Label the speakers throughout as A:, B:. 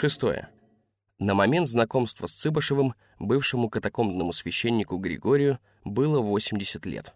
A: Шестое. На момент знакомства с Цыбашевым бывшему катакомбному священнику Григорию было 80 лет.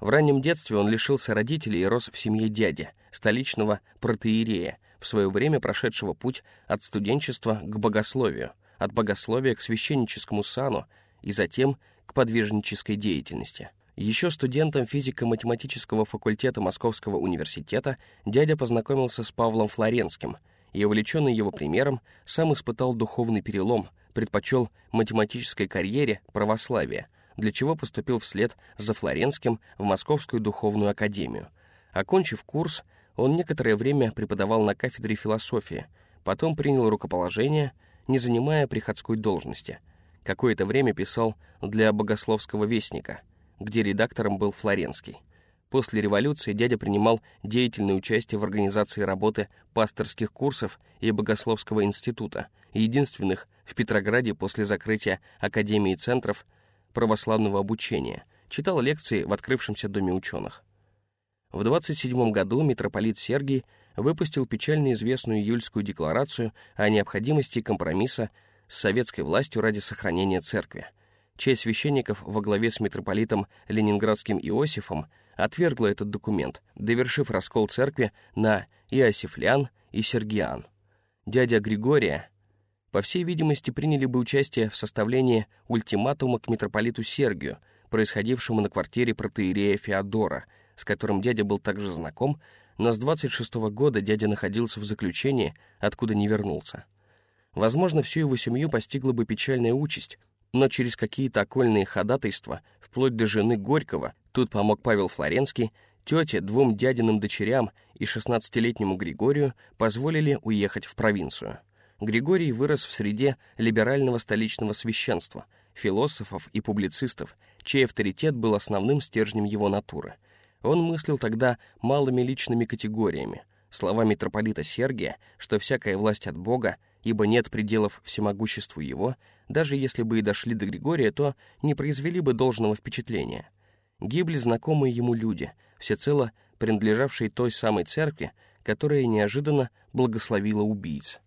A: В раннем детстве он лишился родителей и рос в семье дяди, столичного протеерея, в свое время прошедшего путь от студенчества к богословию, от богословия к священническому сану и затем к подвижнической деятельности. Еще студентом физико-математического факультета Московского университета дядя познакомился с Павлом Флоренским и, увлеченный его примером, сам испытал духовный перелом, предпочел математической карьере православие, для чего поступил вслед за Флоренским в Московскую духовную академию. Окончив курс, он некоторое время преподавал на кафедре философии, потом принял рукоположение, не занимая приходской должности. Какое-то время писал для богословского вестника, где редактором был Флоренский. После революции дядя принимал деятельное участие в организации работы пасторских курсов и Богословского института, единственных в Петрограде после закрытия Академии центров православного обучения, читал лекции в открывшемся Доме ученых. В 27 году митрополит Сергий выпустил печально известную июльскую декларацию о необходимости компромисса с советской властью ради сохранения церкви. Часть священников во главе с митрополитом Ленинградским Иосифом отвергла этот документ, довершив раскол церкви на Иосифлян и Сергиан. Дядя Григория, по всей видимости, приняли бы участие в составлении ультиматума к митрополиту Сергию, происходившему на квартире протеерея Феодора — с которым дядя был также знаком, но с 26 -го года дядя находился в заключении, откуда не вернулся. Возможно, всю его семью постигла бы печальная участь, но через какие-то окольные ходатайства, вплоть до жены Горького, тут помог Павел Флоренский, тете, двум дядиным дочерям и 16-летнему Григорию позволили уехать в провинцию. Григорий вырос в среде либерального столичного священства, философов и публицистов, чей авторитет был основным стержнем его натуры — он мыслил тогда малыми личными категориями. Слова митрополита Сергия, что всякая власть от Бога, ибо нет пределов всемогуществу его, даже если бы и дошли до Григория, то не произвели бы должного впечатления. Гибли знакомые ему люди, всецело принадлежавшие той самой церкви, которая неожиданно благословила убийц.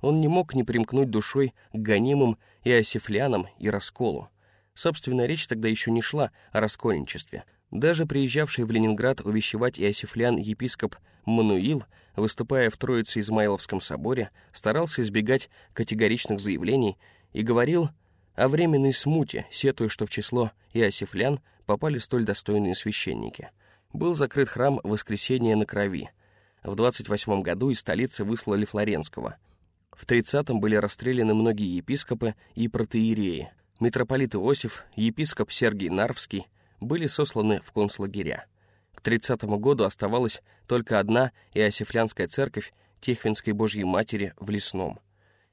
A: Он не мог не примкнуть душой к гонимым и осифлянам и расколу. Собственно, речь тогда еще не шла о раскольничестве, даже приезжавший в Ленинград увещевать иосифлян епископ Мануил, выступая в Троице-Измайловском соборе, старался избегать категоричных заявлений и говорил о временной смуте, сетуя, что в число иосифлян попали столь достойные священники. Был закрыт храм Воскресения на Крови. В 28 году из столицы выслали Флоренского. В 30-м были расстреляны многие епископы и протеереи. Митрополит Иосиф, епископ Сергий Нарвский, были сосланы в концлагеря. К 30 году оставалась только одна иосифлянская церковь Тихвинской Божьей Матери в Лесном.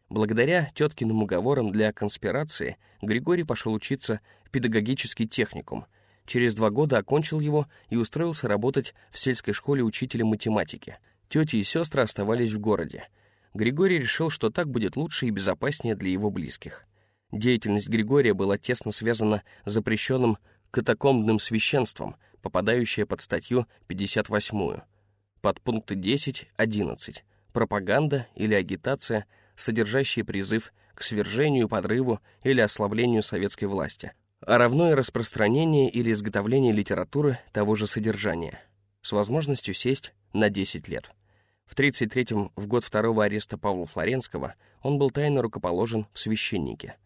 A: Благодаря теткиным уговорам для конспирации Григорий пошел учиться в педагогический техникум. Через два года окончил его и устроился работать в сельской школе учителем математики. Тети и сестры оставались в городе. Григорий решил, что так будет лучше и безопаснее для его близких. Деятельность Григория была тесно связана с запрещенным катакомбным священством, попадающее под статью 58, под пункты 10-11, пропаганда или агитация, содержащие призыв к свержению, подрыву или ослаблению советской власти, а равно и распространение или изготовление литературы того же содержания, с возможностью сесть на 10 лет. В 33-м, в год второго ареста Павла Флоренского, он был тайно рукоположен в священнике.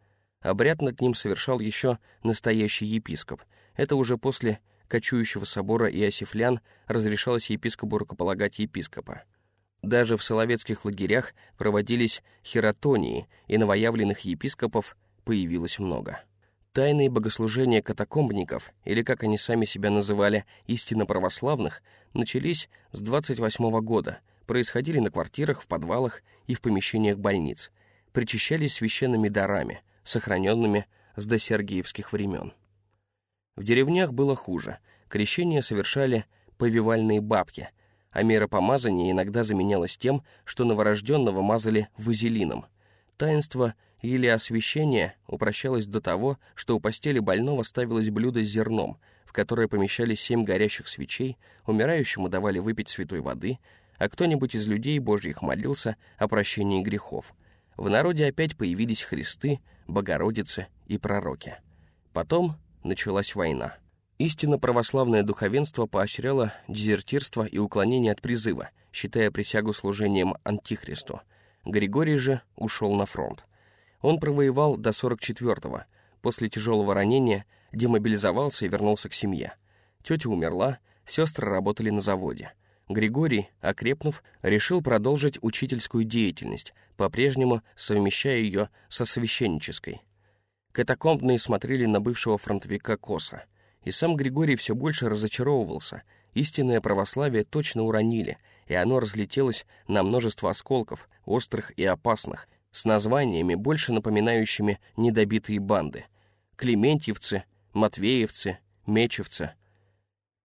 A: Обряд над ним совершал еще настоящий епископ — это уже после кочующего собора Иосифлян разрешалось епископу рукополагать епископа. Даже в соловецких лагерях проводились хератонии, и новоявленных епископов появилось много. Тайные богослужения катакомбников, или как они сами себя называли, истинно православных, начались с 28 года, происходили на квартирах, в подвалах и в помещениях больниц, причащались священными дарами, сохраненными с досергиевских времен. В деревнях было хуже. Крещение совершали повивальные бабки, а мера помазания иногда заменялась тем, что новорожденного мазали вазелином. Таинство или освящение упрощалось до того, что у постели больного ставилось блюдо с зерном, в которое помещались семь горящих свечей, умирающему давали выпить святой воды, а кто-нибудь из людей Божьих молился о прощении грехов. В народе опять появились Христы, Богородицы и пророки. Потом началась война. Истинно православное духовенство поощряло дезертирство и уклонение от призыва, считая присягу служением Антихристу. Григорий же ушел на фронт. Он провоевал до 44-го, после тяжелого ранения демобилизовался и вернулся к семье. Тетя умерла, сестры работали на заводе. Григорий, окрепнув, решил продолжить учительскую деятельность, по-прежнему совмещая ее со священнической. Катакомбные смотрели на бывшего фронтовика косо — и сам Григорий все больше разочаровывался. Истинное православие точно уронили, и оно разлетелось на множество осколков, острых и опасных, с названиями, больше напоминающими недобитые банды. Клементьевцы, Матвеевцы, Мечевцы.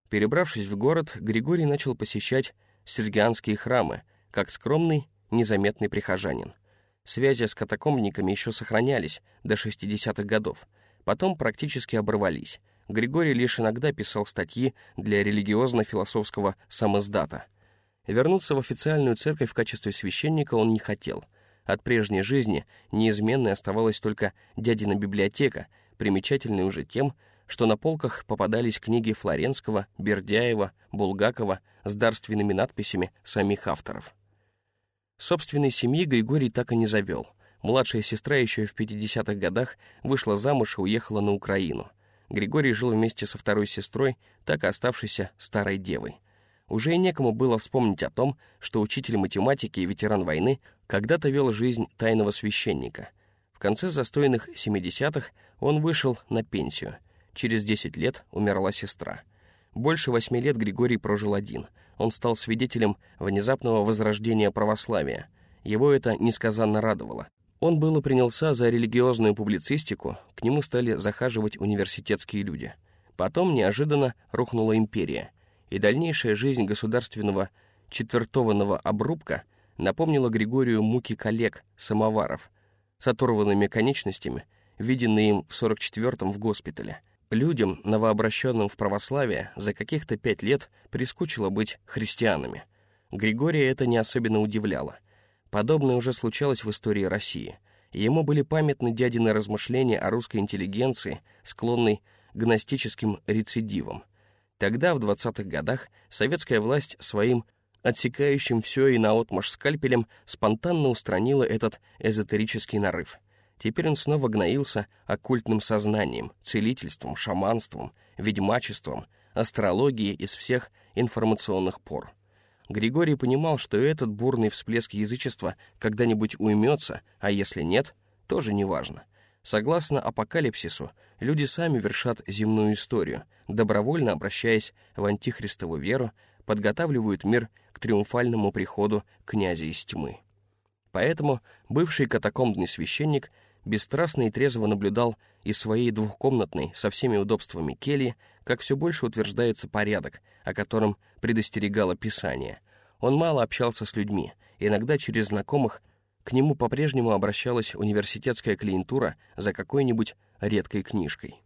A: Перебравшись в город, Григорий начал посещать сергианские храмы, как скромный, незаметный прихожанин. Связи с катакомбниками еще сохранялись до 60-х годов, потом практически оборвались, Григорий лишь иногда писал статьи для религиозно-философского самоздата. Вернуться в официальную церковь в качестве священника он не хотел. От прежней жизни неизменной оставалась только дядина библиотека, примечательной уже тем, что на полках попадались книги Флоренского, Бердяева, Булгакова с дарственными надписями самих авторов. Собственной семьи Григорий так и не завел. Младшая сестра еще в 50-х годах вышла замуж и уехала на Украину — Григорий жил вместе со второй сестрой, так и оставшейся старой девой. Уже и некому было вспомнить о том, что учитель математики и ветеран войны когда-то вел жизнь тайного священника. В конце застойных 70-х он вышел на пенсию. Через 10 лет умерла сестра. Больше восьми лет Григорий прожил один. Он стал свидетелем внезапного возрождения православия. Его это несказанно радовало. Он было принялся за религиозную публицистику, к нему стали захаживать университетские люди. Потом неожиданно рухнула империя, и дальнейшая жизнь государственного четвертованного обрубка напомнила Григорию муки коллег, самоваров, с оторванными конечностями, виденные им в 44-м в госпитале. Людям, новообращенным в православие, за каких-то пять лет прискучило быть христианами. Григория это не особенно удивляло — Подобное уже случалось в истории России. Ему были памятны дядины размышления о русской интеллигенции, склонной гностическим рецидивам. Тогда, в 20-х годах, советская власть своим отсекающим все и наотмашь скальпелем спонтанно устранила этот эзотерический нарыв. Теперь он снова гноился оккультным сознанием, целительством, шаманством, ведьмачеством, астрологией из всех информационных пор. Григорий понимал, что этот бурный всплеск язычества когда-нибудь уймется, а если нет, тоже неважно. Согласно апокалипсису, люди сами вершат земную историю, добровольно обращаясь в антихристову веру, подготавливают мир к триумфальному приходу князя из тьмы. Поэтому бывший катакомбный священник бесстрастно и трезво наблюдал из своей двухкомнатной со всеми удобствами кельи, как все больше утверждается порядок, о котором предостерегало Писание. Он мало общался с людьми, иногда через знакомых к нему по-прежнему обращалась университетская клиентура за какой-нибудь редкой книжкой.